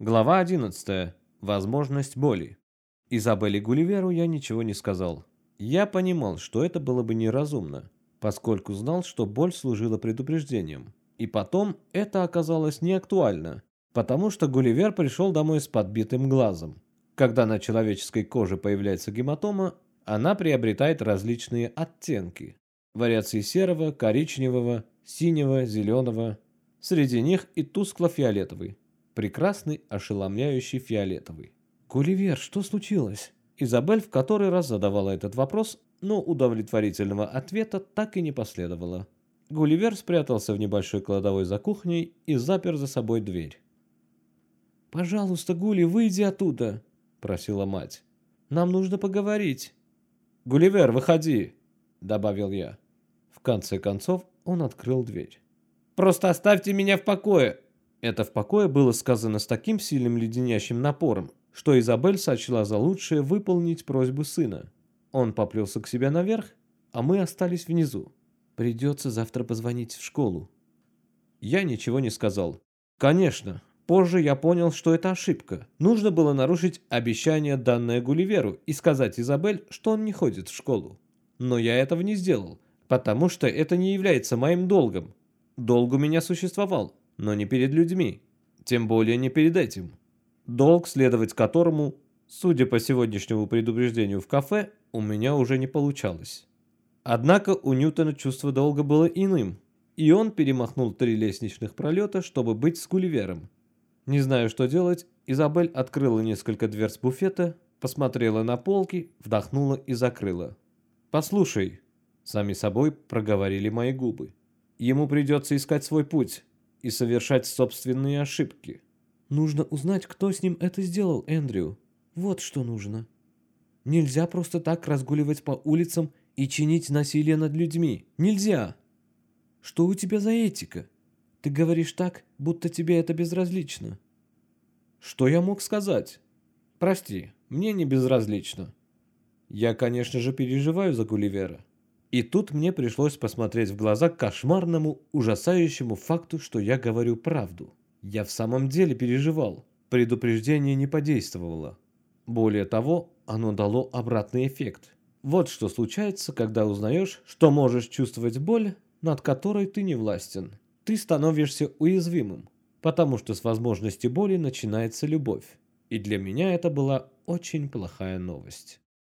Глава 11. Возможность боли. Изабелле Гулливеру я ничего не сказал. Я понимал, что это было бы неразумно, поскольку знал, что боль служила предупреждением. И потом это оказалось неактуально, потому что Гулливер пришел домой с подбитым глазом. Когда на человеческой коже появляется гематома, она приобретает различные оттенки. Вариации серого, коричневого, синего, зеленого. Среди них и тускло-фиолетовый прекрасный, ошеломляющий фиолетовый. «Гулливер, что случилось?» Изабель в который раз задавала этот вопрос, но удовлетворительного ответа так и не последовало. Гулливер спрятался в небольшой кладовой за кухней и запер за собой дверь. «Пожалуйста, Гули, выйди оттуда!» – просила мать. «Нам нужно поговорить!» «Гулливер, выходи!» – добавил я. В конце концов он открыл дверь. «Просто оставьте меня в покое!» Это в покое было сказано с таким сильным леденящим напором, что Изабель сочла за лучшее выполнить просьбу сына. Он поплелся к себе наверх, а мы остались внизу. Придется завтра позвонить в школу. Я ничего не сказал. Конечно, позже я понял, что это ошибка. Нужно было нарушить обещание, данное Гулливеру, и сказать Изабель, что он не ходит в школу. Но я этого не сделал, потому что это не является моим долгом. Долг у меня существовал, но не перед людьми, тем более не перед этим. Долг, следовать которому, судя по сегодняшнему предупреждению в кафе, у меня уже не получалось. Однако у Ньютона чувство долга было иным, и он перемахнул три лестничных пролета, чтобы быть с Гулливером. Не знаю, что делать, Изабель открыла несколько дверц буфета, посмотрела на полки, вдохнула и закрыла. «Послушай», — сами собой проговорили мои губы, — «ему придется искать свой путь, и совершать собственные ошибки. Нужно узнать, кто с ним это сделал, Эндрю. Вот что нужно. Нельзя просто так разгуливать по улицам и чинить насилие над людьми. Нельзя. Что у тебя за этика? Ты говоришь так, будто тебе это безразлично. Что я мог сказать? Прости, мне не безразлично. Я, конечно же, переживаю за Гулливера. И тут мне пришлось посмотреть в глаза кошмарному, ужасающему факту, что я говорю правду. Я в самом деле переживал. Предупреждение не подействовало. Более того, оно дало обратный эффект. Вот что случается, когда узнаешь, что можешь чувствовать боль, над которой ты не властен. Ты становишься уязвимым, потому что с возможности боли начинается любовь. И для меня это была очень плохая новость.